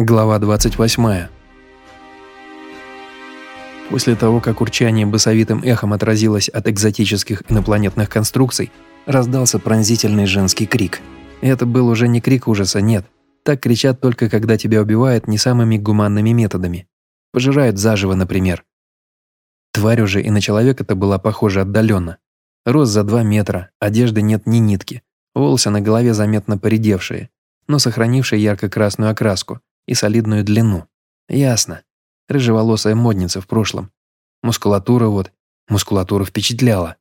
Глава 28. После того, как урчание басовитым эхом отразилось от экзотических инопланетных конструкций, раздался пронзительный женский крик. Это был уже не крик ужаса, нет. Так кричат только, когда тебя убивают не самыми гуманными методами. Пожирают заживо, например. Тварь уже и на человека-то была похожа отдаленно. Рост за 2 метра, одежды нет ни нитки, волосы на голове заметно поредевшие, но сохранившие ярко-красную окраску – и солидную длину. Ясно. Рыжеволосая модница в прошлом. Мускулатура вот. Мускулатура впечатляла.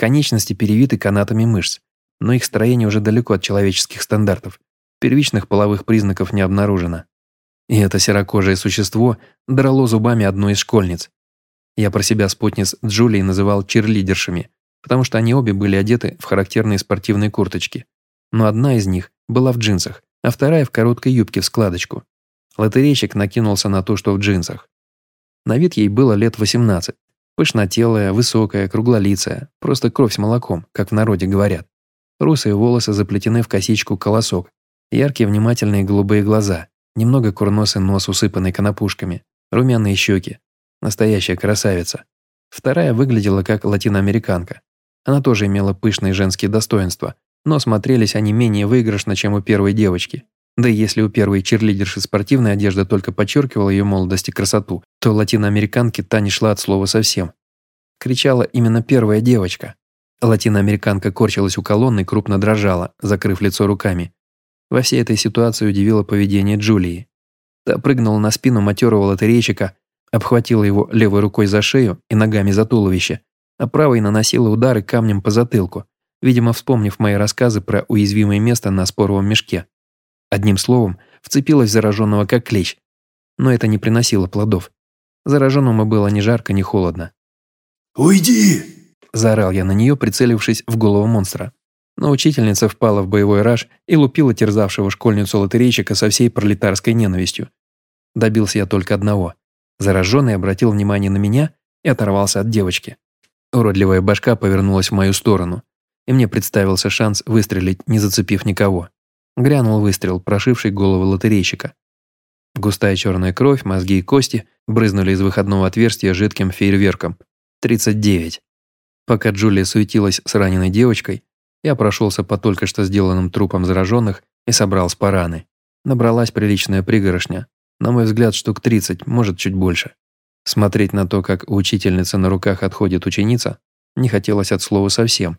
Конечности перевиты канатами мышц, но их строение уже далеко от человеческих стандартов. Первичных половых признаков не обнаружено. И это серокожее существо драло зубами одну из школьниц. Я про себя спутниц Джулии называл чирлидершами, потому что они обе были одеты в характерные спортивные курточки. Но одна из них была в джинсах, а вторая в короткой юбке в складочку. Лотерейщик накинулся на то, что в джинсах. На вид ей было лет 18. Пышнотелая, высокая, круглолицая, просто кровь с молоком, как в народе говорят. Русые волосы заплетены в косичку колосок, яркие внимательные голубые глаза, немного курносый нос, усыпанный конопушками, румяные щеки. Настоящая красавица. Вторая выглядела как латиноамериканка. Она тоже имела пышные женские достоинства, но смотрелись они менее выигрышно, чем у первой девочки. Да и если у первой черлидерши спортивная одежда только подчеркивала ее молодость и красоту, то латиноамериканке та не шла от слова совсем. Кричала именно первая девочка. Латиноамериканка корчилась у колонны крупно дрожала, закрыв лицо руками. Во всей этой ситуации удивило поведение Джулии. Та прыгнула на спину матерого лотерейщика, обхватила его левой рукой за шею и ногами за туловище, а правой наносила удары камнем по затылку, видимо, вспомнив мои рассказы про уязвимое место на споровом мешке. Одним словом, вцепилась в зараженного как клещ. Но это не приносило плодов. Зараженному было ни жарко, ни холодно. «Уйди!» – заорал я на нее, прицелившись в голову монстра. Но учительница впала в боевой раж и лупила терзавшего школьницу лотерейщика со всей пролетарской ненавистью. Добился я только одного. Зараженный обратил внимание на меня и оторвался от девочки. Уродливая башка повернулась в мою сторону, и мне представился шанс выстрелить, не зацепив никого. Грянул выстрел, прошивший голову лотерейщика. Густая черная кровь, мозги и кости брызнули из выходного отверстия жидким фейерверком. 39. Пока Джулия суетилась с раненой девочкой, я прошелся по только что сделанным трупам зараженных и собрал спараны. Набралась приличная пригорошня. На мой взгляд, штук 30, может, чуть больше. Смотреть на то, как у учительницы на руках отходит ученица, не хотелось от слова совсем.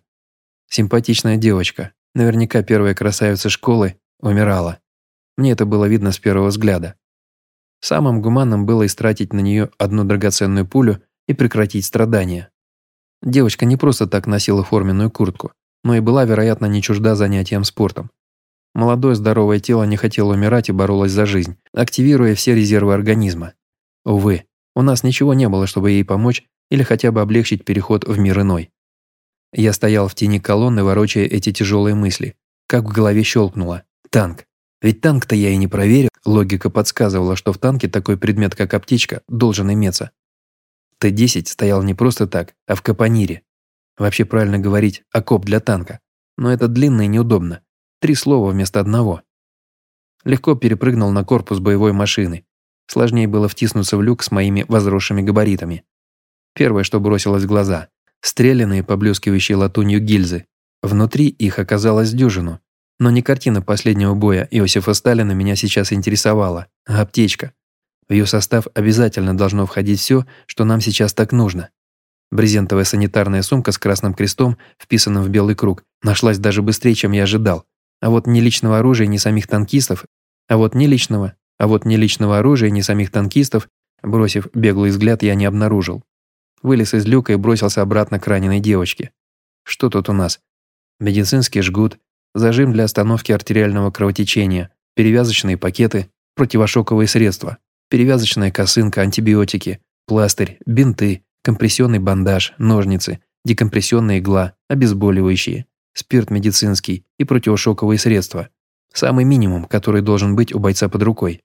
Симпатичная девочка, Наверняка первая красавица школы умирала. Мне это было видно с первого взгляда. Самым гуманным было истратить на нее одну драгоценную пулю и прекратить страдания. Девочка не просто так носила форменную куртку, но и была, вероятно, не чужда занятиям спортом. Молодое здоровое тело не хотело умирать и боролось за жизнь, активируя все резервы организма. Увы, у нас ничего не было, чтобы ей помочь или хотя бы облегчить переход в мир иной. Я стоял в тени колонны, ворочая эти тяжелые мысли. Как в голове щелкнуло. Танк. Ведь танк-то я и не проверил. Логика подсказывала, что в танке такой предмет, как аптечка, должен иметься. Т-10 стоял не просто так, а в капонире. Вообще правильно говорить «окоп для танка». Но это длинно и неудобно. Три слова вместо одного. Легко перепрыгнул на корпус боевой машины. Сложнее было втиснуться в люк с моими возросшими габаритами. Первое, что бросилось в глаза стрелянные, поблескивающие латунью гильзы. Внутри их оказалось дюжину. Но не картина последнего боя Иосифа Сталина меня сейчас интересовала, а аптечка. В ее состав обязательно должно входить все, что нам сейчас так нужно. Брезентовая санитарная сумка с красным крестом, вписанным в белый круг, нашлась даже быстрее, чем я ожидал. А вот ни личного оружия, ни самих танкистов, а вот ни личного, а вот ни личного оружия, ни самих танкистов, бросив беглый взгляд, я не обнаружил. Вылез из люка и бросился обратно к раненой девочке. Что тут у нас? Медицинский жгут, зажим для остановки артериального кровотечения, перевязочные пакеты, противошоковые средства, перевязочная косынка, антибиотики, пластырь, бинты, компрессионный бандаж, ножницы, декомпрессионная игла, обезболивающие, спирт медицинский и противошоковые средства. Самый минимум, который должен быть у бойца под рукой.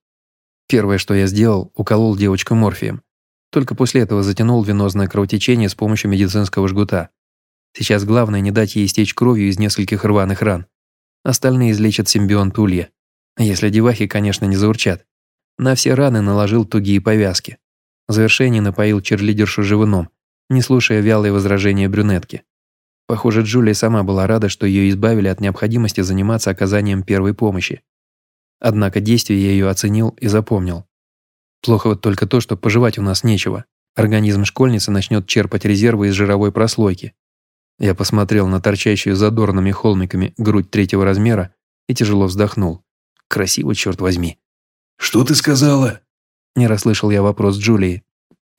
Первое, что я сделал, уколол девочку морфием. Только после этого затянул венозное кровотечение с помощью медицинского жгута. Сейчас главное не дать ей истечь кровью из нескольких рваных ран. Остальные излечат симбионт улья. Если девахи, конечно, не заурчат. На все раны наложил тугие повязки. В завершение напоил черлидершу живыном, не слушая вялые возражения брюнетки. Похоже, Джулия сама была рада, что ее избавили от необходимости заниматься оказанием первой помощи. Однако действие я ее оценил и запомнил. Плохо вот только то, что пожевать у нас нечего. Организм школьницы начнет черпать резервы из жировой прослойки. Я посмотрел на торчащую задорными холмиками грудь третьего размера и тяжело вздохнул. Красиво, черт возьми. «Что ты сказала?» Не расслышал я вопрос Джулии.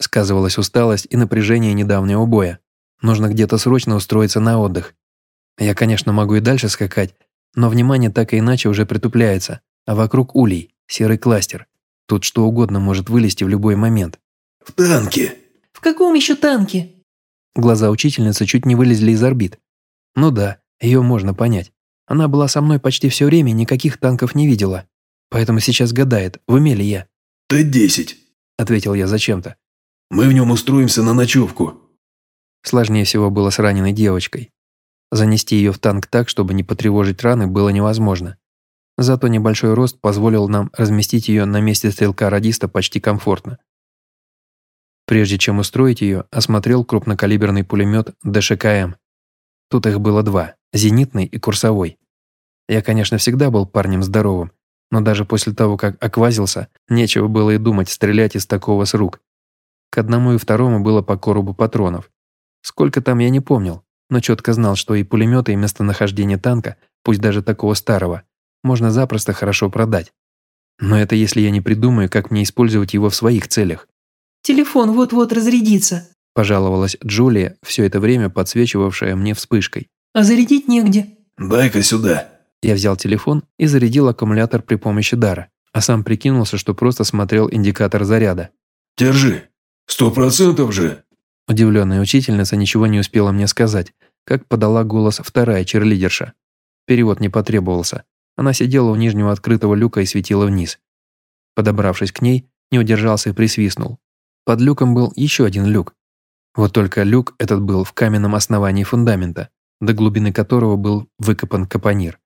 Сказывалась усталость и напряжение недавнего боя. Нужно где-то срочно устроиться на отдых. Я, конечно, могу и дальше скакать, но внимание так и иначе уже притупляется, а вокруг улей, серый кластер. Тут что угодно может вылезти в любой момент. «В танке!» «В каком еще танке?» Глаза учительницы чуть не вылезли из орбит. Ну да, ее можно понять. Она была со мной почти все время и никаких танков не видела. Поэтому сейчас гадает, в уме ли я. «Т-10», – ответил я зачем-то. «Мы в нем устроимся на ночевку». Сложнее всего было с раненой девочкой. Занести ее в танк так, чтобы не потревожить раны, было невозможно. Зато небольшой рост позволил нам разместить ее на месте стрелка-радиста почти комфортно. Прежде чем устроить ее, осмотрел крупнокалиберный пулемет ДШКМ. Тут их было два – зенитный и курсовой. Я, конечно, всегда был парнем здоровым, но даже после того, как оквазился, нечего было и думать стрелять из такого с рук. К одному и второму было по коробу патронов. Сколько там я не помнил, но четко знал, что и пулеметы, и местонахождение танка, пусть даже такого старого, можно запросто хорошо продать. Но это если я не придумаю, как мне использовать его в своих целях. «Телефон вот-вот разрядится», – пожаловалась Джулия, все это время подсвечивавшая мне вспышкой. «А зарядить негде». «Дай-ка сюда». Я взял телефон и зарядил аккумулятор при помощи дара, а сам прикинулся, что просто смотрел индикатор заряда. «Держи. Сто процентов же». Удивленная учительница ничего не успела мне сказать, как подала голос вторая черлидерша. Перевод не потребовался. Она сидела у нижнего открытого люка и светила вниз. Подобравшись к ней, не удержался и присвистнул. Под люком был еще один люк. Вот только люк этот был в каменном основании фундамента, до глубины которого был выкопан капонир.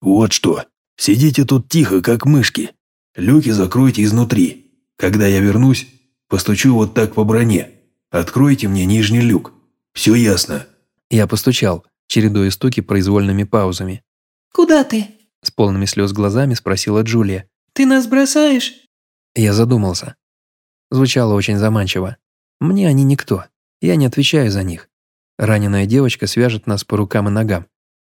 «Вот что. Сидите тут тихо, как мышки. Люки закройте изнутри. Когда я вернусь, постучу вот так по броне. Откройте мне нижний люк. Все ясно». Я постучал, чередуя стуки произвольными паузами. «Куда ты?» С полными слез глазами спросила Джулия. «Ты нас бросаешь?» Я задумался. Звучало очень заманчиво. Мне они никто. Я не отвечаю за них. Раненая девочка свяжет нас по рукам и ногам.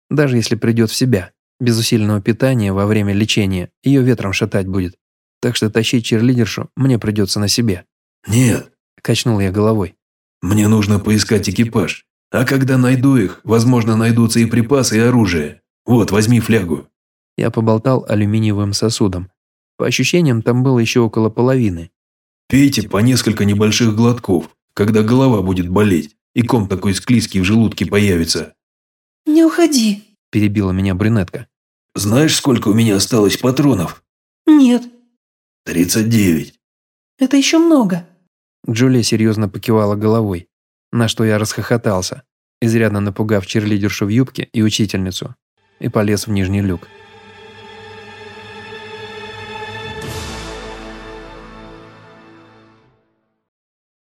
Даже если придет в себя, без усиленного питания во время лечения, ее ветром шатать будет. Так что тащить черлидершу мне придется на себе. «Нет», – качнул я головой. «Мне нужно поискать экипаж. А когда найду их, возможно, найдутся и припасы, и оружие. Вот, возьми флягу». Я поболтал алюминиевым сосудом. По ощущениям, там было еще около половины. «Пейте по несколько небольших глотков, когда голова будет болеть, и ком такой склизкий в желудке появится». «Не уходи», – перебила меня брюнетка. «Знаешь, сколько у меня осталось патронов?» «Нет». «Тридцать девять». «Это еще много». Джулия серьезно покивала головой, на что я расхохотался, изрядно напугав черлидершу в юбке и учительницу, и полез в нижний люк.